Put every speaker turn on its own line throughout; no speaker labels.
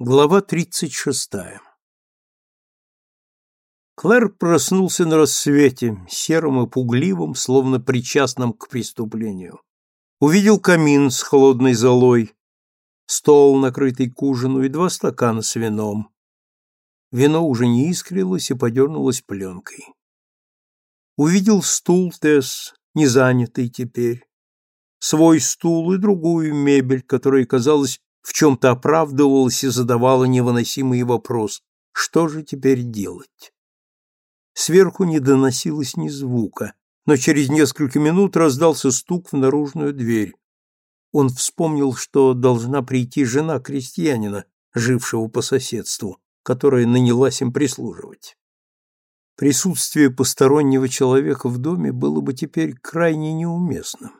Глава 36. Клэр проснулся на рассвете, серым и пугливым, словно причастным к преступлению. Увидел камин с холодной золой, стол, накрытый к ужину, и два стакана с вином. Вино уже не искрилось и подернулось пленкой. Увидел стул Тесс, не занятый теперь, свой стул и другую мебель, которая, казалось, в чем-то оправдывалась и задавала невыносимый вопрос «Что же теперь делать?». Сверху не доносилось ни звука, но через несколько минут раздался стук в наружную дверь. Он вспомнил, что должна прийти жена крестьянина, жившего по соседству, которая нанялась им прислуживать. Присутствие постороннего человека в доме было бы теперь крайне неуместным.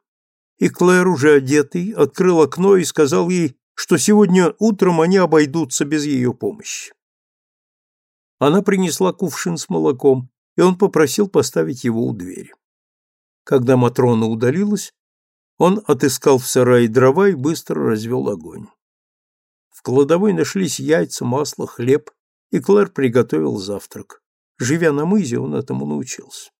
И Клэр, уже одетый, открыл окно и сказал ей, что сегодня утром они обойдутся без ее помощи. Она принесла кувшин с молоком, и он попросил поставить его у двери. Когда Матрона удалилась, он отыскал в сарае дрова и быстро развел огонь. В кладовой нашлись яйца, масло, хлеб, и Клэр приготовил завтрак. Живя на мызе, он этому научился.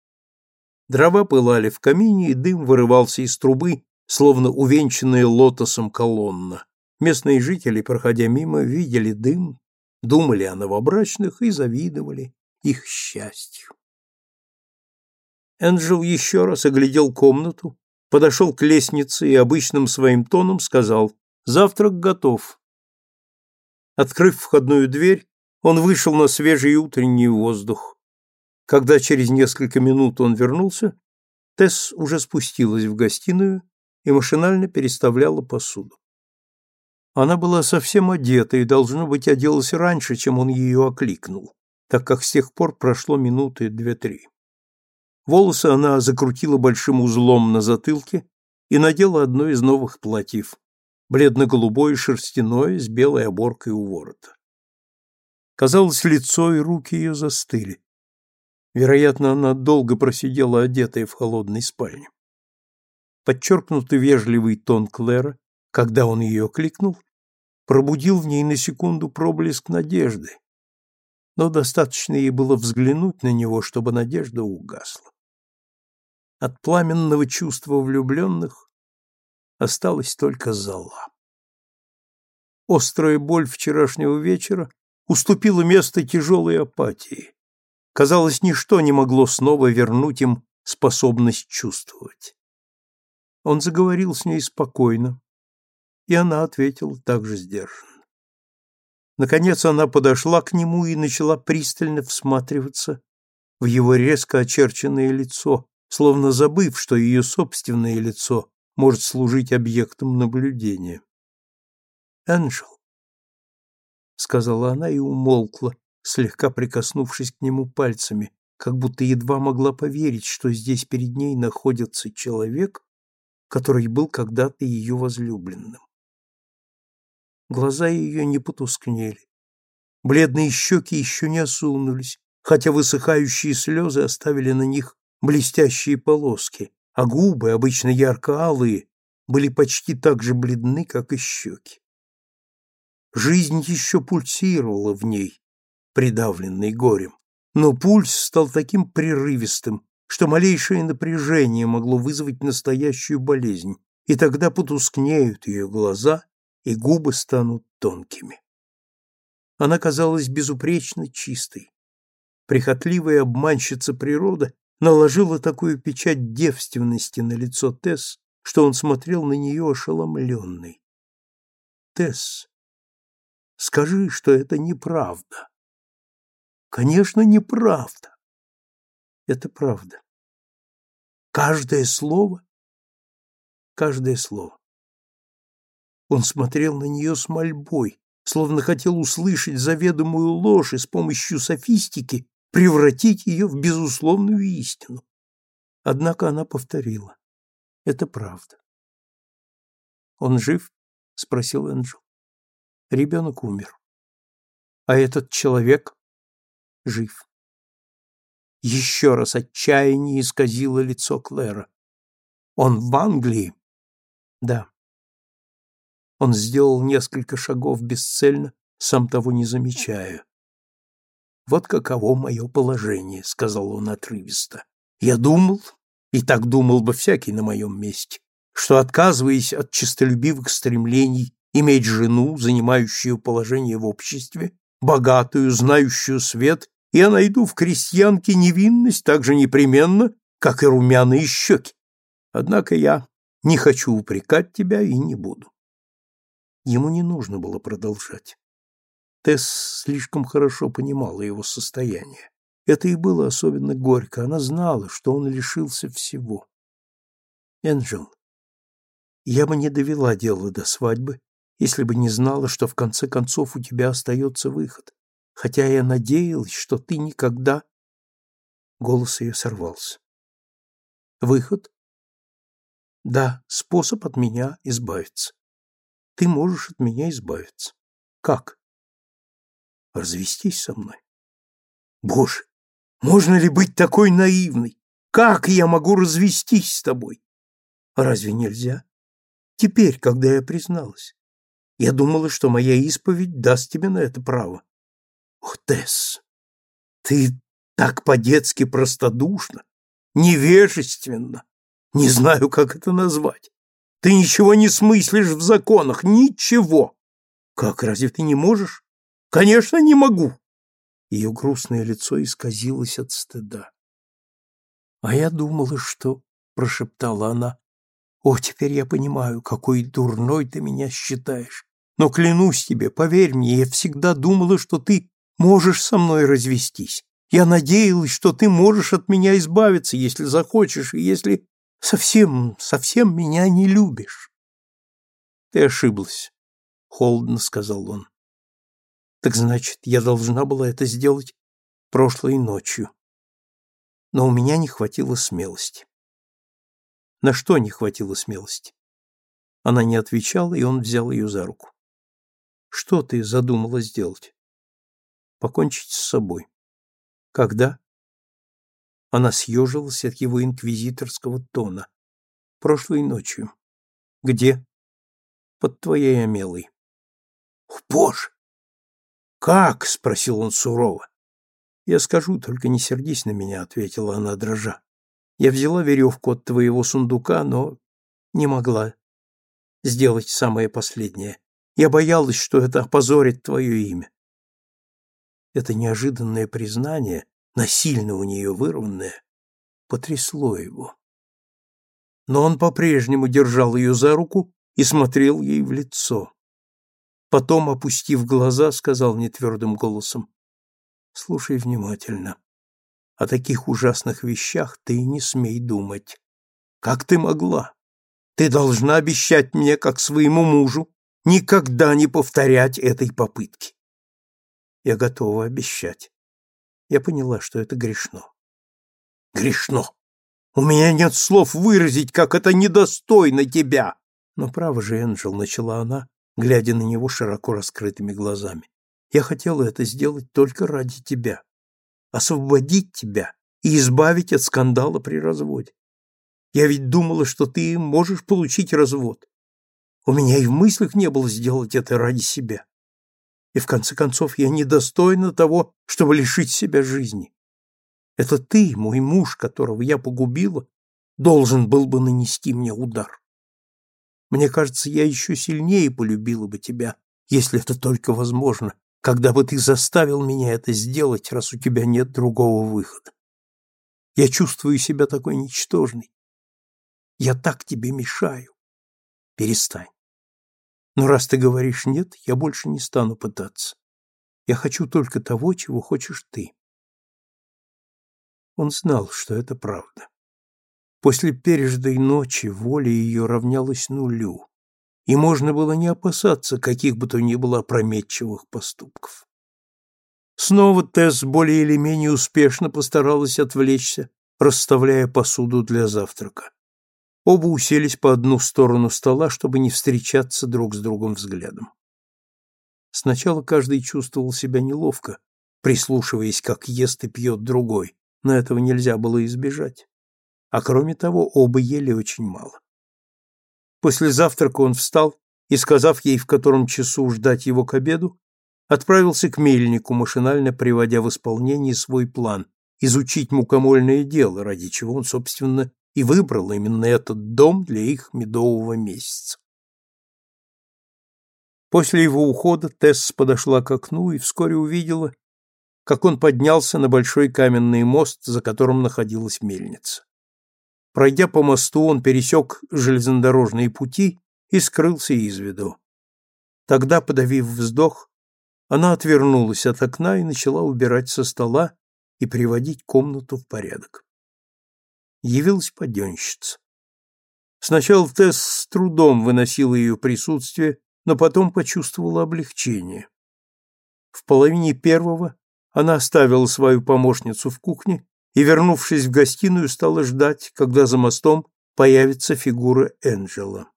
Дрова пылали в камине, и дым вырывался из трубы, словно увенчанная лотосом колонна. Местные жители, проходя мимо, видели дым, думали о новобрачных и завидовали их счастью. Энджел еще раз оглядел комнату, подошел к лестнице и обычным своим тоном сказал «Завтрак готов». Открыв входную дверь, он вышел на свежий утренний воздух. Когда через несколько минут он вернулся, Тесс уже спустилась в гостиную и машинально переставляла посуду. Она была совсем одета и, должно быть, оделась раньше, чем он ее окликнул, так как с тех пор прошло минуты две-три. Волосы она закрутила большим узлом на затылке и надела одно из новых платьев, бледно-голубое шерстяное с белой оборкой у ворота. Казалось, лицо и руки ее застыли. Вероятно, она долго просидела одетая в холодной спальне. Подчеркнутый вежливый тон Клэра, когда он ее кликнул, пробудил в ней на секунду проблеск надежды, но достаточно ей было взглянуть на него, чтобы надежда угасла. От пламенного чувства влюбленных осталась только зола. Острая боль вчерашнего вечера уступила место тяжелой апатии. Казалось, ничто не могло снова вернуть им способность чувствовать. Он заговорил с ней спокойно, и она ответила также сдержанно. Наконец она подошла к нему и начала пристально всматриваться в его резко очерченное лицо, словно забыв, что ее собственное лицо может служить объектом наблюдения. «Энджел», — сказала она и умолкла, слегка прикоснувшись к нему пальцами, как будто едва могла поверить, что здесь перед ней находится человек, который был когда-то ее возлюбленным. Глаза ее не потускнели. Бледные щеки еще не осунулись, хотя высыхающие слезы оставили на них блестящие полоски, а губы, обычно ярко-алые, были почти так же бледны, как и щеки. Жизнь еще пульсировала в ней, придавленной горем, но пульс стал таким прерывистым, что малейшее напряжение могло вызвать настоящую болезнь, и тогда потускнеют ее глаза, и губы станут тонкими. Она казалась безупречно чистой. Прихотливая обманщица природа наложила такую печать девственности на лицо Тесс, что он смотрел на нее ошеломленный. «Тесс, скажи, что это неправда». «Конечно, неправда». «Это правда». «Каждое слово?» «Каждое слово». Он смотрел на нее с мольбой, словно хотел услышать заведомую ложь и с помощью софистики превратить ее в безусловную истину. Однако она повторила. Это правда. «Он жив?» — спросил Энджел. Ребенок умер. А этот человек жив. Еще раз отчаяние исказило лицо Клэра. «Он в Англии?» «Да». Он сделал несколько шагов бесцельно, сам того не замечаю. Вот каково мое положение, сказал он отрывисто. Я думал, и так думал бы всякий на моем месте, что, отказываясь от честолюбивых стремлений иметь жену, занимающую положение в обществе, богатую, знающую свет, я найду в крестьянке невинность так же непременно, как и румяные щеки. Однако я не хочу упрекать тебя и не буду. Ему не нужно было продолжать. Тесс слишком хорошо понимала его состояние. Это и было особенно горько. Она знала, что он лишился всего. Энджел, я бы не довела дело до свадьбы, если бы не знала, что в конце концов у тебя остается выход, хотя я надеялась, что ты никогда...» Голос ее сорвался. «Выход?» «Да, способ от меня избавиться. Ты можешь от меня избавиться. Как?» «Развестись со мной». «Боже, можно ли быть такой наивной? Как я могу развестись с тобой?» «Разве нельзя? Теперь, когда я призналась. Я думала, что моя исповедь даст тебе на это право. Ох, Тесс, ты так по-детски простодушна, невежественно. Не знаю, как это назвать. Ты ничего не смыслишь в законах, ничего. Как, разве ты не можешь? Конечно, не могу. Ее грустное лицо исказилось от стыда. А я думала, что, прошептала она, о, теперь я понимаю, какой дурной ты меня считаешь. Но клянусь тебе, поверь мне, я всегда думала, что ты можешь со мной развестись. Я надеялась, что ты можешь от меня избавиться, если захочешь, и если совсем, совсем меня не любишь. Ты ошиблась, — холодно сказал он. Так значит, я должна была это сделать прошлой ночью. Но у меня не хватило смелости. На что не хватило смелости? Она не отвечала, и он взял ее за руку. Что ты задумала сделать? Покончить с собой. Когда? Она съежилась от его инквизиторского тона. Прошлой ночью. Где? Под твоей омелой. Боже! Как? спросил он сурово. Я скажу, только не сердись на меня, ответила она дрожа. Я взяла веревку от твоего сундука, но не могла сделать самое последнее. Я боялась, что это опозорит твое имя. Это неожиданное признание, насильно у нее вырванное, потрясло его. Но он по-прежнему держал ее за руку и смотрел ей в лицо. Потом, опустив глаза, сказал нетвердым голосом, «Слушай внимательно. О таких ужасных вещах ты не смей думать. Как ты могла? Ты должна обещать мне, как своему мужу, никогда не повторять этой попытки. Я готова обещать. Я поняла, что это грешно. Грешно. У меня нет слов выразить, как это недостойно тебя. Но право же, Энджел, начала она, глядя на него широко раскрытыми глазами. Я хотела это сделать только ради тебя. Освободить тебя и избавить от скандала при разводе. Я ведь думала, что ты можешь получить развод. У меня и в мыслях не было сделать это ради себя. И в конце концов я недостойна того, чтобы лишить себя жизни. Это ты, мой муж, которого я погубила, должен был бы нанести мне удар. Мне кажется, я еще сильнее полюбила бы тебя, если это только возможно, когда бы ты заставил меня это сделать, раз у тебя нет другого выхода. Я чувствую себя такой ничтожной. Я так тебе мешаю. Перестань. Но раз ты говоришь «нет», я больше не стану пытаться. Я хочу только того, чего хочешь ты. Он знал, что это правда. После пережитой ночи воля ее равнялась нулю, и можно было не опасаться каких бы то ни было опрометчивых поступков. Снова Тесс более или менее успешно постаралась отвлечься, расставляя посуду для завтрака. Оба уселись по одну сторону стола, чтобы не встречаться друг с другом взглядом. Сначала каждый чувствовал себя неловко, прислушиваясь, как ест и пьет другой, но этого нельзя было избежать. А кроме того, оба ели очень мало. После завтрака он встал и, сказав ей, в котором часу ждать его к обеду, отправился к мельнику, машинально приводя в исполнение свой план изучить мукомольное дело, ради чего он, собственно, и выбрал именно этот дом для их медового месяца. После его ухода Тесс подошла к окну и вскоре увидела, как он поднялся на большой каменный мост, за которым находилась мельница. Пройдя по мосту, он пересек железнодорожные пути и скрылся из виду. Тогда, подавив вздох, она отвернулась от окна и начала убирать со стола и приводить комнату в порядок. Явилась подъемщица. Сначала Тесс с трудом выносила ее присутствие, но потом почувствовала облегчение. В половине первого она оставила свою помощницу в кухне и, вернувшись в гостиную, стала ждать, когда за мостом появится фигура Энджела.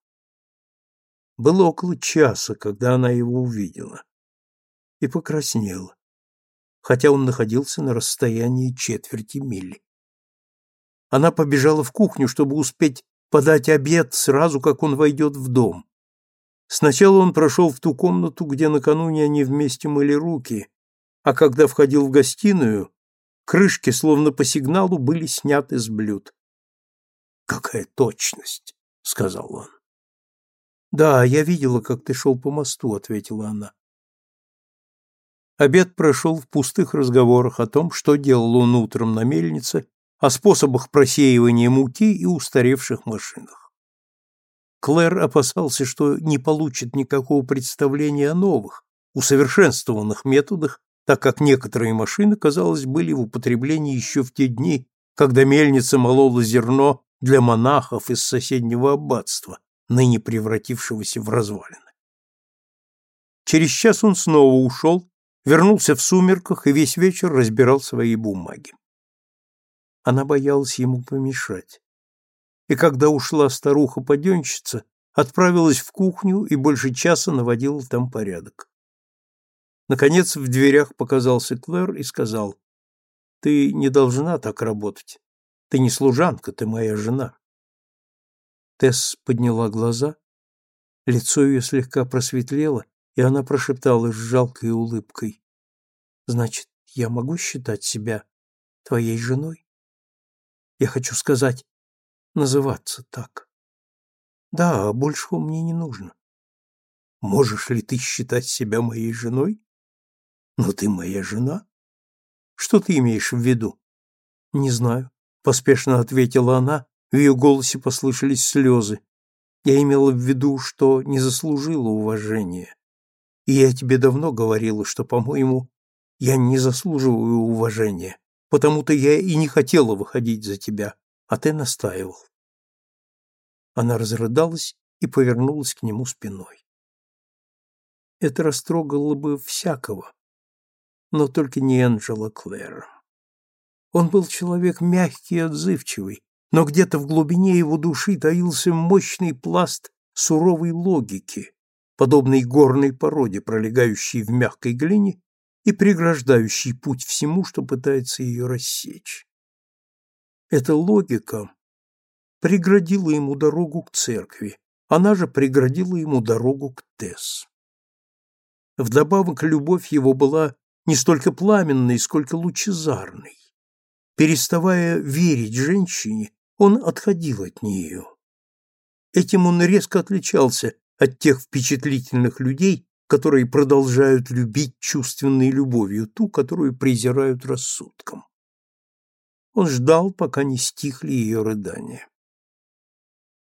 Было около часа, когда она его увидела, и покраснела, хотя он находился на расстоянии четверти мили. Она побежала в кухню, чтобы успеть подать обед сразу, как он войдет в дом. Сначала он прошел в ту комнату, где накануне они вместе мыли руки, а когда входил в гостиную, крышки, словно по сигналу, были сняты с блюд. «Какая точность!» — сказал он. «Да, я видела, как ты шел по мосту», — ответила она. Обед прошел в пустых разговорах о том, что делал он утром на мельнице, о способах просеивания муки и устаревших машинах. Клэр опасался, что не получит никакого представления о новых, усовершенствованных методах, так как некоторые машины, казалось, были в употреблении еще в те дни, когда мельница молола зерно для монахов из соседнего аббатства, ныне превратившегося в развалины. Через час он снова ушел, вернулся в сумерках и весь вечер разбирал свои бумаги. Она боялась ему помешать и когда ушла старуха-паденщица, отправилась в кухню и больше часа наводила там порядок. Наконец в дверях показался Клэр и сказал, «Ты не должна так работать. Ты не служанка, ты моя жена». Тесс подняла глаза, лицо ее слегка просветлело, и она прошептала с жалкой улыбкой, «Значит, я могу считать себя твоей женой? Я хочу сказать, называться так. Да, большего мне не нужно. Можешь ли ты считать себя моей женой? Но ты моя жена. Что ты имеешь в виду? Не знаю, поспешно ответила она, в ее голосе послышались слезы. Я имела в виду, что не заслужила уважения. И я тебе давно говорила, что, по-моему, я не заслуживаю уважения, потому-то я и не хотела выходить за тебя а ты настаивал. Она разрыдалась и повернулась к нему спиной. Это растрогало бы всякого, но только не Энджела Клэра. Он был человек мягкий и отзывчивый, но где-то в глубине его души таился мощный пласт суровой логики, подобной горной породе, пролегающей в мягкой глине и преграждающей путь всему, что пытается ее рассечь. Эта логика преградила ему дорогу к церкви, она же преградила ему дорогу к Тесс. Вдобавок любовь его была не столько пламенной, сколько лучезарной. Переставая верить женщине, он отходил от нее. Этим он резко отличался от тех впечатлительных людей, которые продолжают любить чувственной любовью ту, которую презирают рассудком. Он ждал, пока не стихли ее рыдания.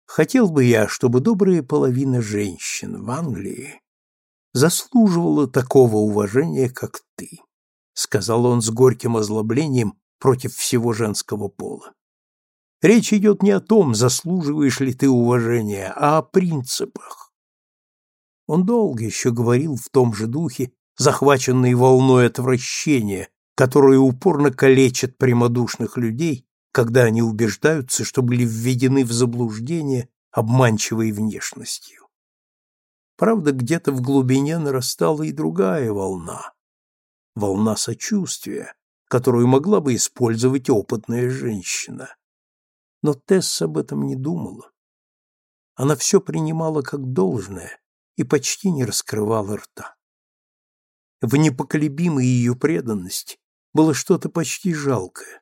Хотел бы я, чтобы добрая половина женщин в Англии заслуживала такого уважения, как ты, сказал он с горьким озлоблением против всего женского пола. Речь идет не о том, заслуживаешь ли ты уважения, а о принципах. Он долго еще говорил в том же духе, захваченный волной отвращения, которые упорно калечат прямодушных людей, когда они убеждаются, что были введены в заблуждение обманчивой внешностью. Правда, где-то в глубине нарастала и другая волна, волна сочувствия, которую могла бы использовать опытная женщина. Но Тесс об этом не думала. Она все принимала как должное и почти не раскрывала рта. В непоколебимой ее преданности было что-то почти жалкое.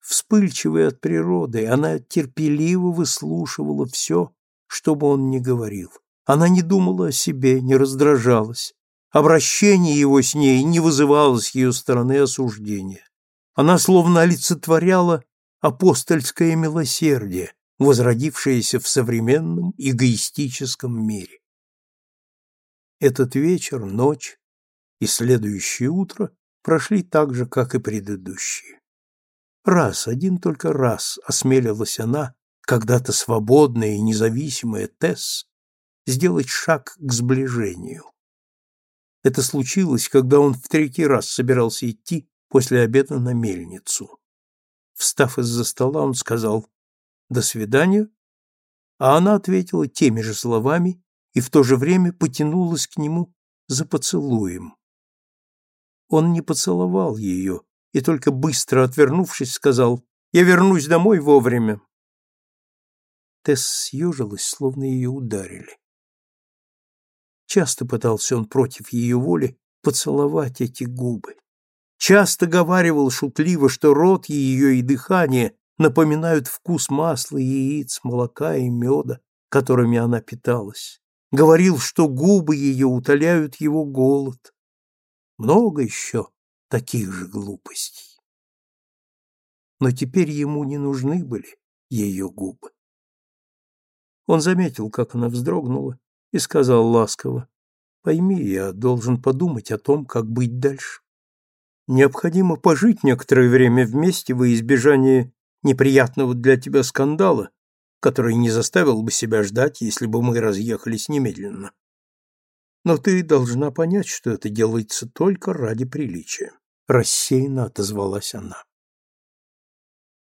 Вспыльчивая от природы, она терпеливо выслушивала все, что бы он ни говорил. Она не думала о себе, не раздражалась. Обращение его с ней не вызывало с ее стороны осуждения. Она словно олицетворяла апостольское милосердие, возродившееся в современном эгоистическом мире. Этот вечер, ночь и следующее утро прошли так же, как и предыдущие. Раз, один только раз осмелилась она, когда-то свободная и независимая Тесс, сделать шаг к сближению. Это случилось, когда он в третий раз собирался идти после обеда на мельницу. Встав из-за стола, он сказал «До свидания», а она ответила теми же словами и в то же время потянулась к нему за поцелуем. Он не поцеловал ее и только быстро отвернувшись сказал «Я вернусь домой вовремя». Тесс съежилась, словно ее ударили. Часто пытался он против ее воли поцеловать эти губы. Часто говаривал шутливо, что рот ее и дыхание напоминают вкус масла, яиц, молока и меда, которыми она питалась. Говорил, что губы ее утоляют его голод. Много еще таких же глупостей. Но теперь ему не нужны были ее губы. Он заметил, как она вздрогнула, и сказал ласково, «Пойми, я должен подумать о том, как быть дальше. Необходимо пожить некоторое время вместе во избежание неприятного для тебя скандала, который не заставил бы себя ждать, если бы мы разъехались немедленно. Но ты должна понять, что это делается только ради приличия. Рассеянно отозвалась она.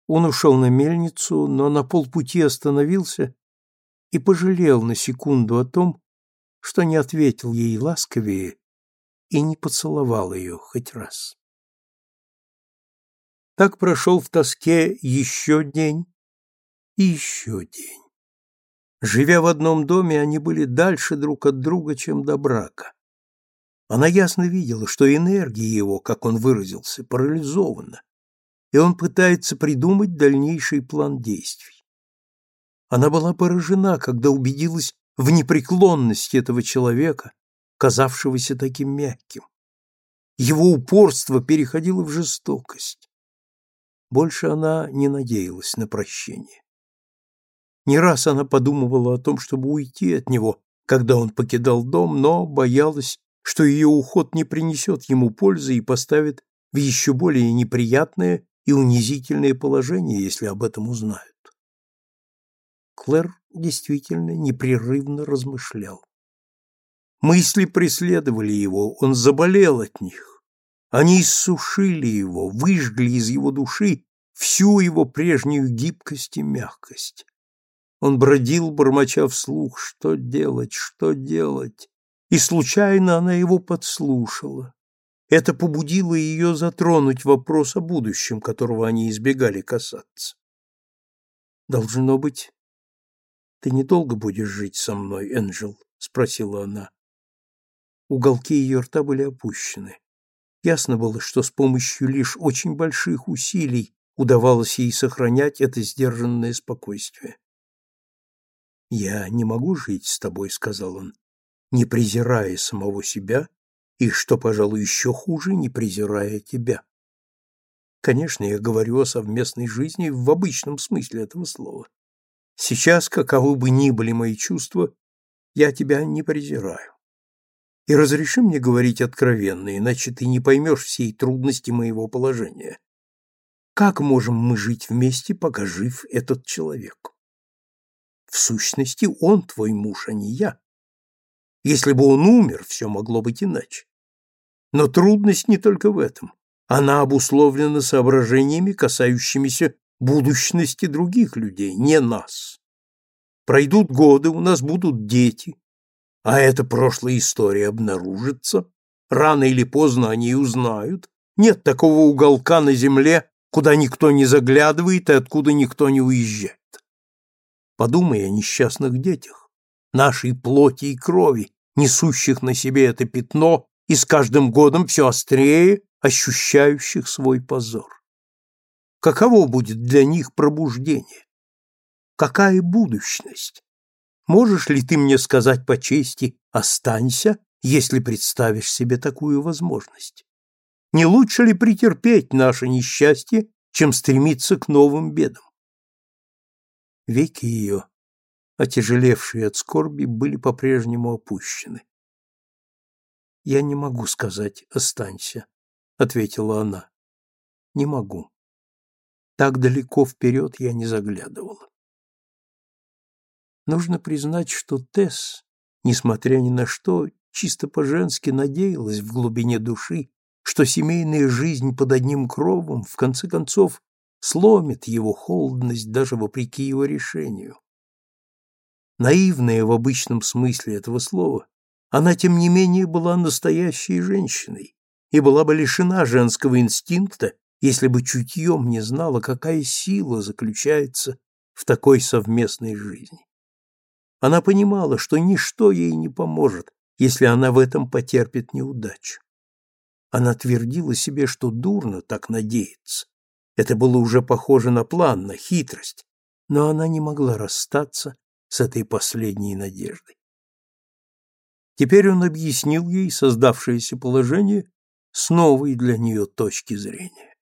Он ушел на мельницу, но на полпути остановился и пожалел на секунду о том, что не ответил ей ласковее и не поцеловал ее хоть раз. Так прошел в тоске еще день и еще день. Живя в одном доме, они были дальше друг от друга, чем до брака. Она ясно видела, что энергия его, как он выразился, парализована, и он пытается придумать дальнейший план действий. Она была поражена, когда убедилась в непреклонности этого человека, казавшегося таким мягким. Его упорство переходило в жестокость. Больше она не надеялась на прощение. Не раз она подумывала о том, чтобы уйти от него, когда он покидал дом, но боялась, что ее уход не принесет ему пользы и поставит в еще более неприятное и унизительное положение, если об этом узнают. Клэр действительно непрерывно размышлял. Мысли преследовали его, он заболел от них. Они иссушили его, выжгли из его души всю его прежнюю гибкость и мягкость. Он бродил, бормоча вслух, что делать, что делать, и случайно она его подслушала. Это побудило ее затронуть вопрос о будущем, которого они избегали касаться. «Должно быть, ты недолго будешь жить со мной, Энджел?» — спросила она. Уголки ее рта были опущены. Ясно было, что с помощью лишь очень больших усилий удавалось ей сохранять это сдержанное спокойствие. «Я не могу жить с тобой», — сказал он, не презирая самого себя и, что, пожалуй, еще хуже, не презирая тебя. Конечно, я говорю о совместной жизни в обычном смысле этого слова. Сейчас, каковы бы ни были мои чувства, я тебя не презираю. И разреши мне говорить откровенно, иначе ты не поймешь всей трудности моего положения. Как можем мы жить вместе, пока жив этот человек? В сущности, он твой муж, а не я. Если бы он умер, все могло быть иначе. Но трудность не только в этом. Она обусловлена соображениями, касающимися будущности других людей, не нас. Пройдут годы, у нас будут дети, а эта прошлая история обнаружится. Рано или поздно они узнают. Нет такого уголка на земле, куда никто не заглядывает и откуда никто не уезжает. Подумай о несчастных детях, нашей плоти и крови, несущих на себе это пятно и с каждым годом все острее ощущающих свой позор. Каково будет для них пробуждение? Какая будущность? Можешь ли ты мне сказать по чести «останься», если представишь себе такую возможность? Не лучше ли претерпеть наше несчастье, чем стремиться к новым бедам? Веки ее, отяжелевшие от скорби, были по-прежнему опущены. «Я не могу сказать «останься», — ответила она. «Не могу. Так далеко вперед я не заглядывала». Нужно признать, что Тесс, несмотря ни на что, чисто по-женски надеялась в глубине души, что семейная жизнь под одним кровом в конце концов сломит его холодность даже вопреки его решению. Наивная в обычном смысле этого слова, она, тем не менее, была настоящей женщиной и была бы лишена женского инстинкта, если бы чутьем не знала, какая сила заключается в такой совместной жизни. Она понимала, что ничто ей не поможет, если она в этом потерпит неудачу. Она твердила себе, что дурно так надеяться. Это было уже похоже на план, на хитрость, но она не могла расстаться с этой последней надеждой. Теперь он объяснил ей создавшееся положение с новой для нее точки зрения.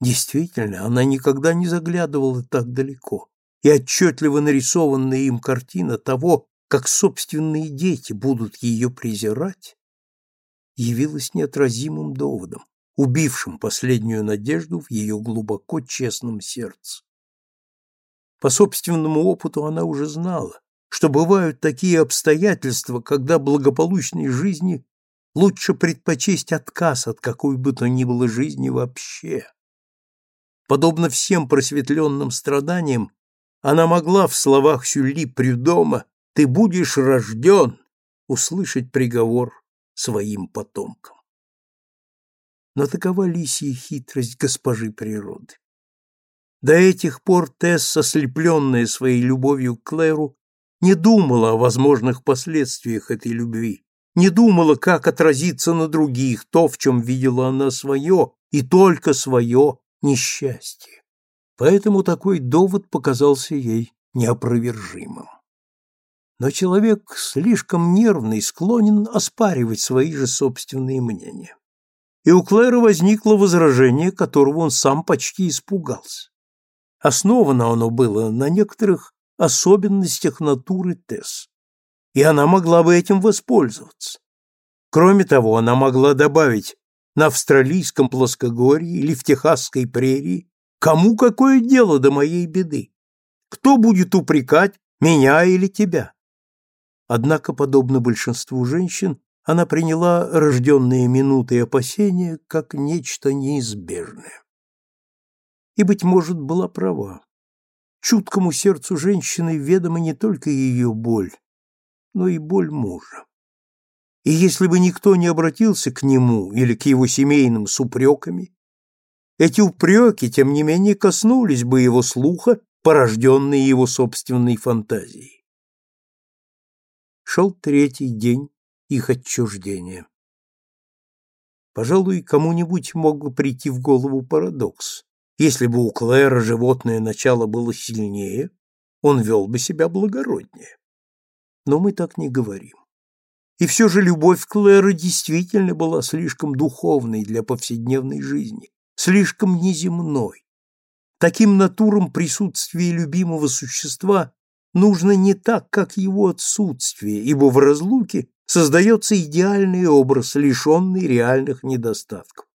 Действительно, она никогда не заглядывала так далеко, и отчетливо нарисованная им картина того, как собственные дети будут ее презирать, явилась неотразимым доводом, убившим последнюю надежду в ее глубоко честном сердце. По собственному опыту она уже знала, что бывают такие обстоятельства, когда благополучной жизни лучше предпочесть отказ от какой бы то ни было жизни вообще. Подобно всем просветленным страданиям, она могла в словах Сюлли Прюдома «ты будешь рожден» услышать приговор своим потомкам. Но такова лисья хитрость госпожи природы. До этих пор Тесс, ослепленная своей любовью к Клэру, не думала о возможных последствиях этой любви, не думала, как отразится на других то, в чем видела она свое, и только свое несчастье. Поэтому такой довод показался ей неопровержимым. Но человек слишком нервный склонен оспаривать свои же собственные мнения. И у Клэра возникло возражение, которого он сам почти испугался. Основано оно было на некоторых особенностях натуры Тесс, и она могла бы этим воспользоваться. Кроме того, она могла добавить, на австралийском плоскогорье или в техасской прерии, кому какое дело до моей беды? Кто будет упрекать, меня или тебя? Однако, подобно большинству женщин, она приняла рожденные минуты опасения как нечто неизбежное и, быть может, была права. Чуткому сердцу женщины ведома не только ее боль, но и боль мужа. И если бы никто не обратился к нему или к его семейным с упреками, эти упреки, тем не менее, коснулись бы его слуха, порожденные его собственной фантазией. Шел третий день их отчуждения. Пожалуй, кому-нибудь мог бы прийти в голову парадокс. Если бы у Клэра животное начало было сильнее, он вел бы себя благороднее. Но мы так не говорим. И все же любовь Клэра действительно была слишком духовной для повседневной жизни, слишком неземной. Таким натурам присутствие любимого существа нужно не так, как его отсутствие, ибо в разлуке создается идеальный образ, лишенный реальных недостатков.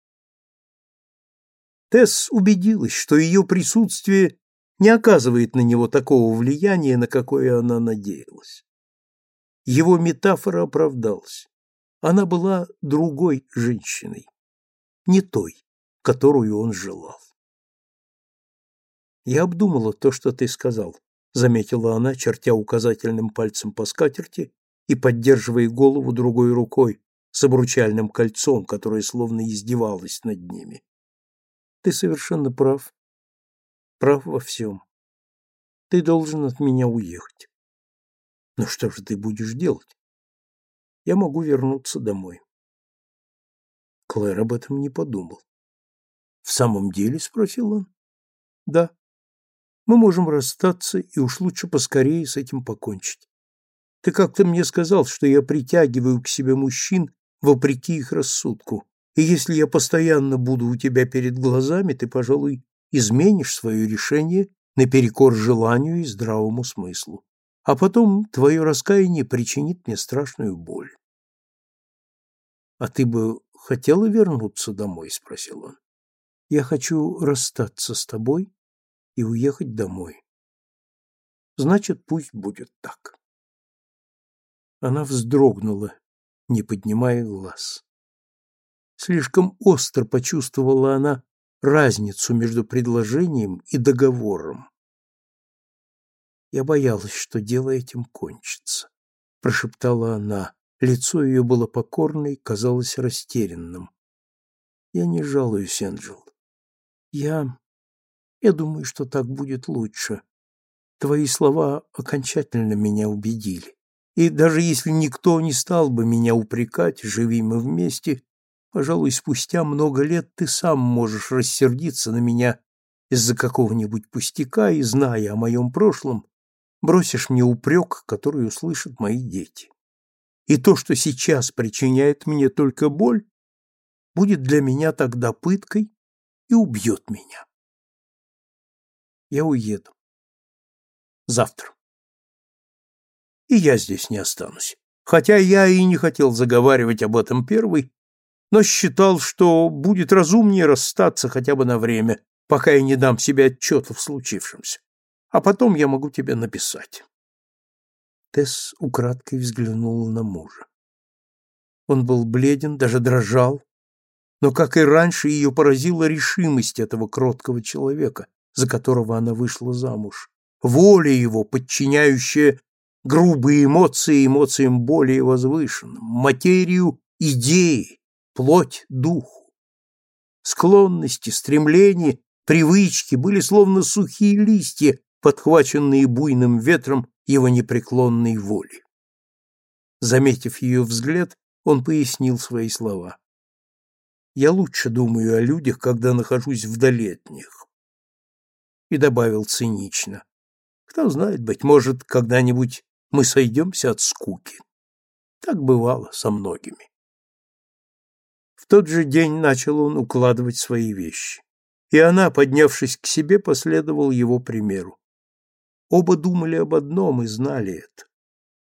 Тесс убедилась, что ее присутствие не оказывает на него такого влияния, на какое она надеялась. Его метафора оправдалась. Она была другой женщиной, не той, которую он желал. «Я обдумала то, что ты сказал», — заметила она, чертя указательным пальцем по скатерти и поддерживая голову другой рукой с обручальным кольцом, которое словно издевалось над ними. Ты совершенно прав. Прав во всем. Ты должен от меня уехать. Но что же ты будешь делать? Я могу вернуться домой. Клэр об этом не подумал. «В самом деле?» — спросил он. «Да. Мы можем расстаться, и уж лучше поскорее с этим покончить. Ты как-то мне сказал, что я притягиваю к себе мужчин вопреки их рассудку, и если я постоянно буду у тебя перед глазами, ты, пожалуй, изменишь свое решение наперекор желанию и здравому смыслу. А потом твое раскаяние причинит мне страшную боль. — А ты бы хотела вернуться домой? — спросил он. — Я хочу расстаться с тобой и уехать домой. Значит, пусть будет так. Она вздрогнула, не поднимая глаз. Слишком остро почувствовала она разницу между предложением и договором. Я боялась, что дело этим кончится, прошептала она. Лицо ее было покорно казалось растерянным. Я не жалуюсь, Энджел. Я... Я думаю, что так будет лучше. Твои слова окончательно меня убедили. И даже если никто не стал бы меня упрекать, живи мы вместе, пожалуй, спустя много лет ты сам можешь рассердиться на меня из-за какого-нибудь пустяка и, зная о моем прошлом, бросишь мне упрек, который услышат мои дети. И то, что сейчас причиняет мне только боль, будет для меня тогда пыткой и убьет меня. Я уеду. Завтра. И я здесь не останусь. Хотя я и не хотел заговаривать об этом первый, но считал, что будет разумнее расстаться хотя бы на время, пока я не дам себе отчета в случившемся а потом я могу тебе написать. Тесс украдкой взглянула на мужа. Он был бледен, даже дрожал, но, как и раньше, ее поразила решимость этого кроткого человека, за которого она вышла замуж, воля его, подчиняющая грубые эмоции эмоциям более возвышенным, материю идеи, плоть духу. Склонности, стремления, привычки были словно сухие листья, подхваченные буйным ветром его непреклонной воли. Заметив ее взгляд, он пояснил свои слова. «Я лучше думаю о людях, когда нахожусь вдали от них». И добавил цинично. «Кто знает, быть может, когда-нибудь мы сойдемся от скуки. Так бывало со многими». В тот же день начал он укладывать свои вещи, и она, поднявшись к себе, последовала его примеру. Оба думали об одном и знали это.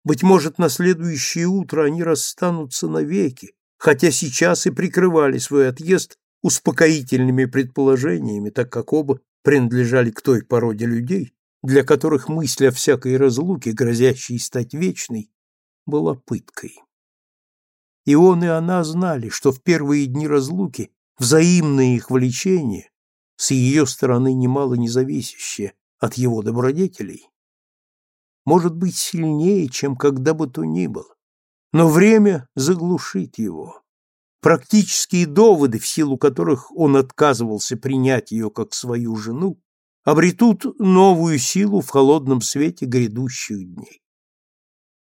Быть может, на следующее утро они расстанутся навеки, хотя сейчас и прикрывали свой отъезд успокоительными предположениями, так как оба принадлежали к той породе людей, для которых мысль о всякой разлуке, грозящей стать вечной, была пыткой. И он, и она знали, что в первые дни разлуки взаимное их влечение, с ее стороны немало независящее, от его добродетелей, может быть сильнее, чем когда бы то ни было. Но время заглушит его. Практические доводы, в силу которых он отказывался принять ее как свою жену, обретут новую силу в холодном свете грядущих дней.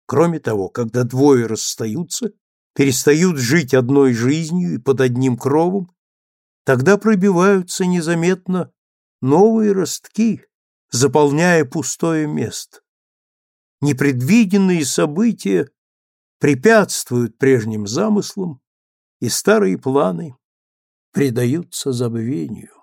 Кроме того, когда двое расстаются, перестают жить одной жизнью и под одним кровом, тогда пробиваются незаметно новые ростки, заполняя пустое место. Непредвиденные события препятствуют прежним замыслам, и старые планы предаются забвению.